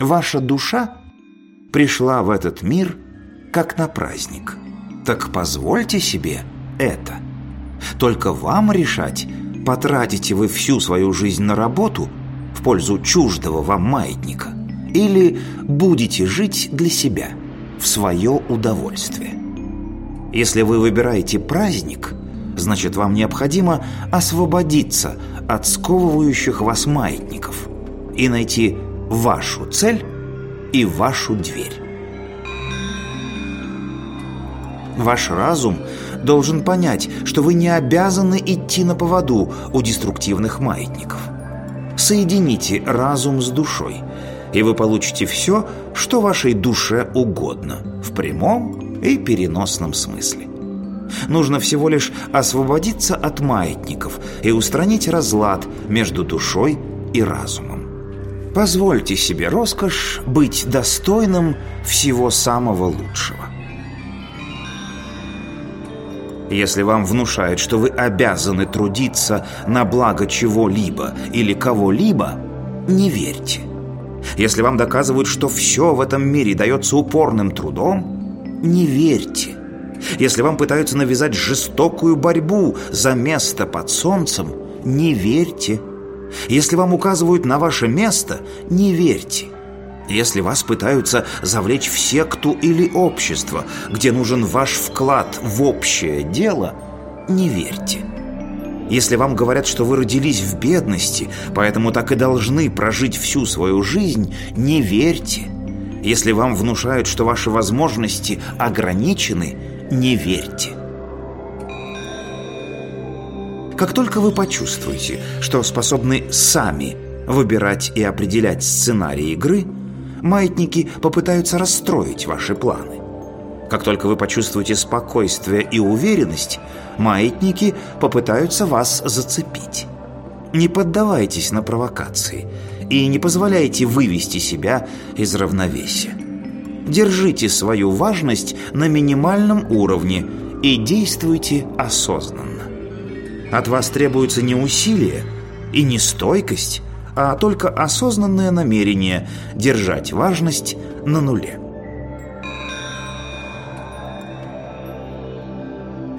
Ваша душа пришла в этот мир как на праздник. Так позвольте себе это. Только вам решать, потратите вы всю свою жизнь на работу в пользу чуждого вам маятника или будете жить для себя, в свое удовольствие. Если вы выбираете праздник, значит вам необходимо освободиться от сковывающих вас маятников и найти вашу цель и вашу дверь. Ваш разум должен понять, что вы не обязаны идти на поводу у деструктивных маятников. Соедините разум с душой, и вы получите все, что вашей душе угодно, в прямом и переносном смысле. Нужно всего лишь освободиться от маятников и устранить разлад между душой и разумом. Позвольте себе роскошь быть достойным всего самого лучшего. Если вам внушают, что вы обязаны трудиться на благо чего-либо или кого-либо, не верьте. Если вам доказывают, что все в этом мире дается упорным трудом, не верьте. Если вам пытаются навязать жестокую борьбу за место под солнцем, не верьте. Если вам указывают на ваше место, не верьте. Если вас пытаются завлечь в секту или общество, где нужен ваш вклад в общее дело, не верьте. Если вам говорят, что вы родились в бедности, поэтому так и должны прожить всю свою жизнь, не верьте. Если вам внушают, что ваши возможности ограничены, не верьте. Как только вы почувствуете, что способны сами выбирать и определять сценарий игры, маятники попытаются расстроить ваши планы. Как только вы почувствуете спокойствие и уверенность, маятники попытаются вас зацепить. Не поддавайтесь на провокации и не позволяйте вывести себя из равновесия. Держите свою важность на минимальном уровне и действуйте осознанно. От вас требуется не усилие и не стойкость, а только осознанное намерение держать важность на нуле.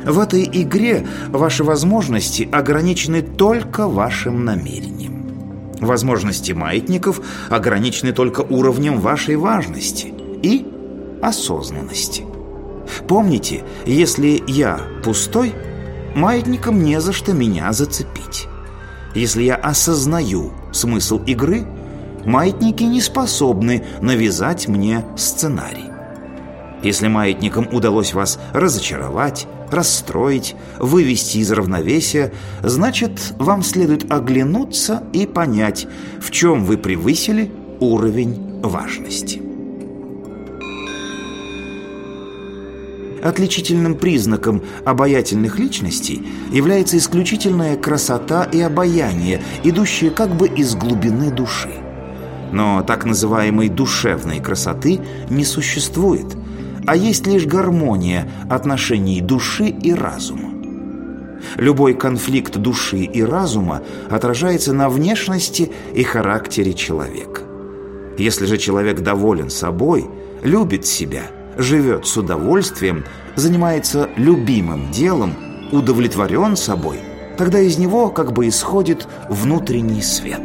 В этой игре ваши возможности ограничены только вашим намерением. Возможности маятников ограничены только уровнем вашей важности и осознанности. Помните, если я пустой, маятникам не за что меня зацепить. Если я осознаю смысл игры, маятники не способны навязать мне сценарий. Если маятникам удалось вас разочаровать, расстроить, вывести из равновесия, значит, вам следует оглянуться и понять, в чем вы превысили уровень важности. Отличительным признаком обаятельных личностей является исключительная красота и обаяние, идущие как бы из глубины души. Но так называемой душевной красоты не существует, а есть лишь гармония отношений души и разума. Любой конфликт души и разума отражается на внешности и характере человека. Если же человек доволен собой, любит себя – живет с удовольствием, занимается любимым делом, удовлетворен собой, тогда из него как бы исходит внутренний свет.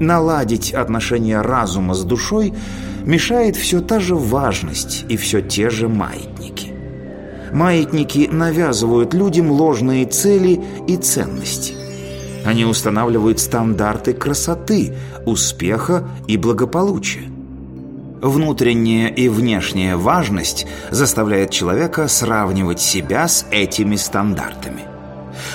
Наладить отношения разума с душой мешает все та же важность и все те же маятники. Маятники навязывают людям ложные цели и ценности – они устанавливают стандарты красоты, успеха и благополучия. Внутренняя и внешняя важность заставляет человека сравнивать себя с этими стандартами.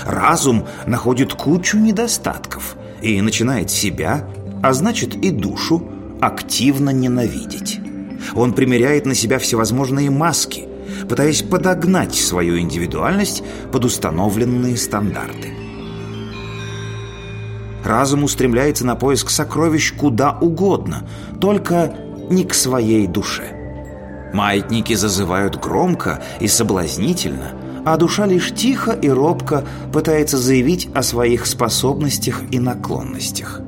Разум находит кучу недостатков и начинает себя, а значит и душу, активно ненавидеть. Он примеряет на себя всевозможные маски, пытаясь подогнать свою индивидуальность под установленные стандарты. Разум устремляется на поиск сокровищ куда угодно, только не к своей душе. Маятники зазывают громко и соблазнительно, а душа лишь тихо и робко пытается заявить о своих способностях и наклонностях.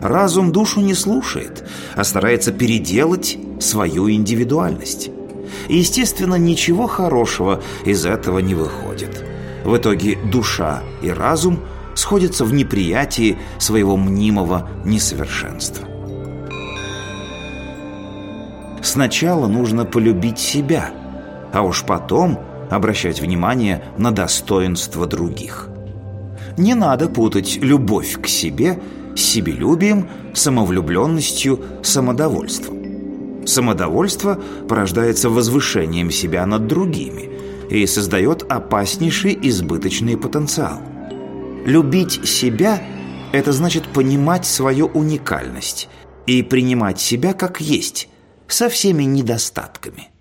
Разум душу не слушает, а старается переделать свою индивидуальность. И, естественно, ничего хорошего из этого не выходит. В итоге душа и разум сходятся в неприятии своего мнимого несовершенства. Сначала нужно полюбить себя, а уж потом обращать внимание на достоинства других. Не надо путать любовь к себе с себелюбием, самовлюбленностью, самодовольством. Самодовольство порождается возвышением себя над другими и создает опаснейший избыточный потенциал. Любить себя – это значит понимать свою уникальность и принимать себя как есть, со всеми недостатками –